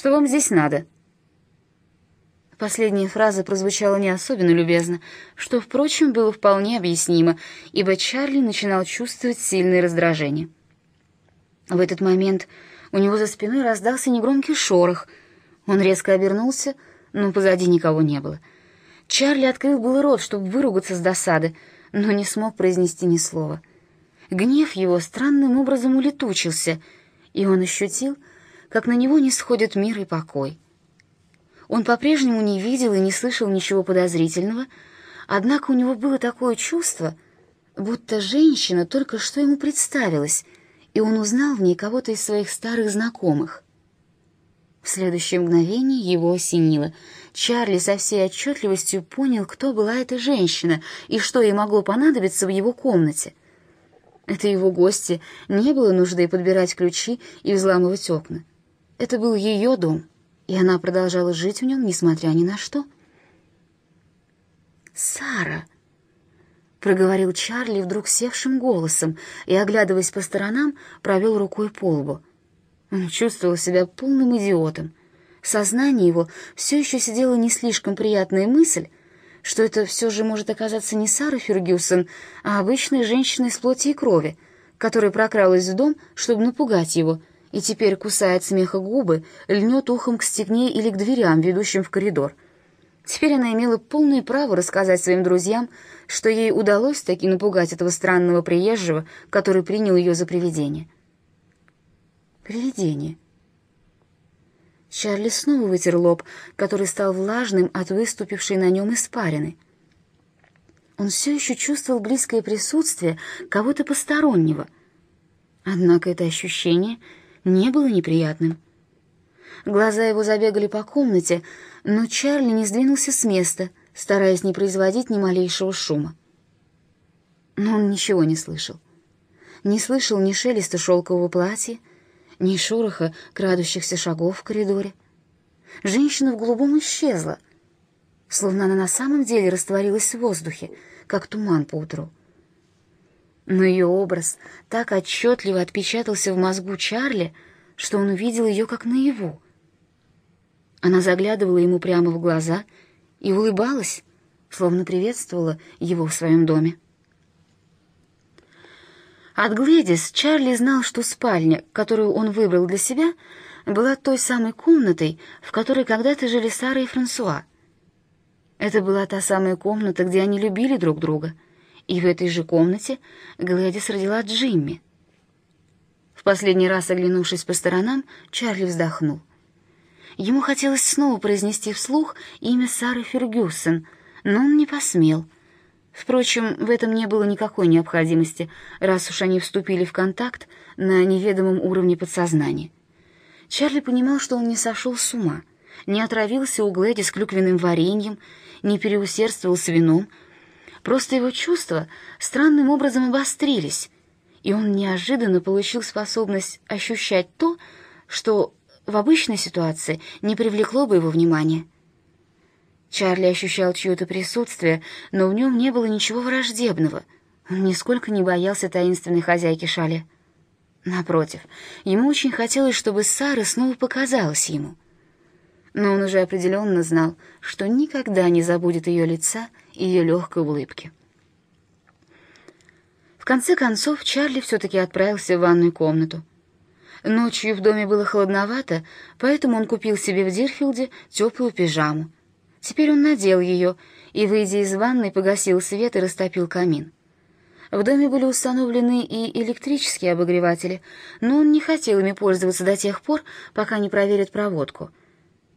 Что вам здесь надо?» Последняя фраза прозвучала не особенно любезно, что, впрочем, было вполне объяснимо, ибо Чарли начинал чувствовать сильное раздражение. В этот момент у него за спиной раздался негромкий шорох. Он резко обернулся, но позади никого не было. Чарли открыл был рот, чтобы выругаться с досады, но не смог произнести ни слова. Гнев его странным образом улетучился, и он ощутил, как на него не сходят мир и покой. Он по-прежнему не видел и не слышал ничего подозрительного, однако у него было такое чувство, будто женщина только что ему представилась, и он узнал в ней кого-то из своих старых знакомых. В следующее мгновение его осенило. Чарли со всей отчетливостью понял, кто была эта женщина и что ей могло понадобиться в его комнате. Это его гости, не было нужды подбирать ключи и взламывать окна. Это был ее дом — и она продолжала жить в нем, несмотря ни на что. «Сара!» — проговорил Чарли вдруг севшим голосом и, оглядываясь по сторонам, провел рукой по лбу. Он чувствовал себя полным идиотом. В сознании его все еще сидела не слишком приятная мысль, что это все же может оказаться не Сара Фергюсон, а обычная женщина из плоти и крови, которая прокралась в дом, чтобы напугать его — и теперь, кусая от смеха губы, льнет ухом к стене или к дверям, ведущим в коридор. Теперь она имела полное право рассказать своим друзьям, что ей удалось таки напугать этого странного приезжего, который принял ее за привидение. Привидение. Чарли снова вытер лоб, который стал влажным от выступившей на нем испарины. Он все еще чувствовал близкое присутствие кого-то постороннего. Однако это ощущение — не было неприятным. Глаза его забегали по комнате, но Чарли не сдвинулся с места, стараясь не производить ни малейшего шума. Но он ничего не слышал. Не слышал ни шелеста шелкового платья, ни шороха крадущихся шагов в коридоре. Женщина в голубом исчезла, словно она на самом деле растворилась в воздухе, как туман по утру но ее образ так отчетливо отпечатался в мозгу Чарли, что он увидел ее как наяву. Она заглядывала ему прямо в глаза и улыбалась, словно приветствовала его в своем доме. От Гледис Чарли знал, что спальня, которую он выбрал для себя, была той самой комнатой, в которой когда-то жили Сара и Франсуа. Это была та самая комната, где они любили друг друга — и в этой же комнате Глэдис родила Джимми. В последний раз, оглянувшись по сторонам, Чарли вздохнул. Ему хотелось снова произнести вслух имя Сары Фергюсон, но он не посмел. Впрочем, в этом не было никакой необходимости, раз уж они вступили в контакт на неведомом уровне подсознания. Чарли понимал, что он не сошел с ума, не отравился у Глэдис клюквенным вареньем, не переусердствовал с вином, Просто его чувства странным образом обострились, и он неожиданно получил способность ощущать то, что в обычной ситуации не привлекло бы его внимания. Чарли ощущал чье-то присутствие, но в нем не было ничего враждебного. Он нисколько не боялся таинственной хозяйки шале. Напротив, ему очень хотелось, чтобы Сара снова показалась ему. Но он уже определенно знал, что никогда не забудет ее лица ее легкой улыбки. В конце концов, Чарли все-таки отправился в ванную комнату. Ночью в доме было холодновато, поэтому он купил себе в Дирфилде теплую пижаму. Теперь он надел ее и, выйдя из ванной, погасил свет и растопил камин. В доме были установлены и электрические обогреватели, но он не хотел ими пользоваться до тех пор, пока не проверит проводку —